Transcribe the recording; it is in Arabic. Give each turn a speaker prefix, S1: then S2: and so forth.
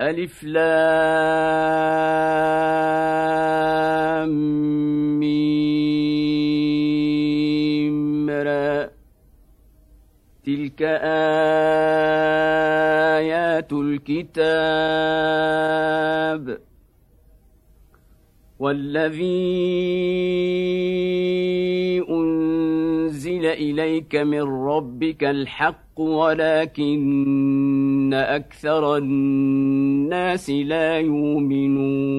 S1: ألف لام را. تلك آيات الكتاب والذي أنزل إليك من ربك الحق ولكن أكثر الناس لا يؤمنون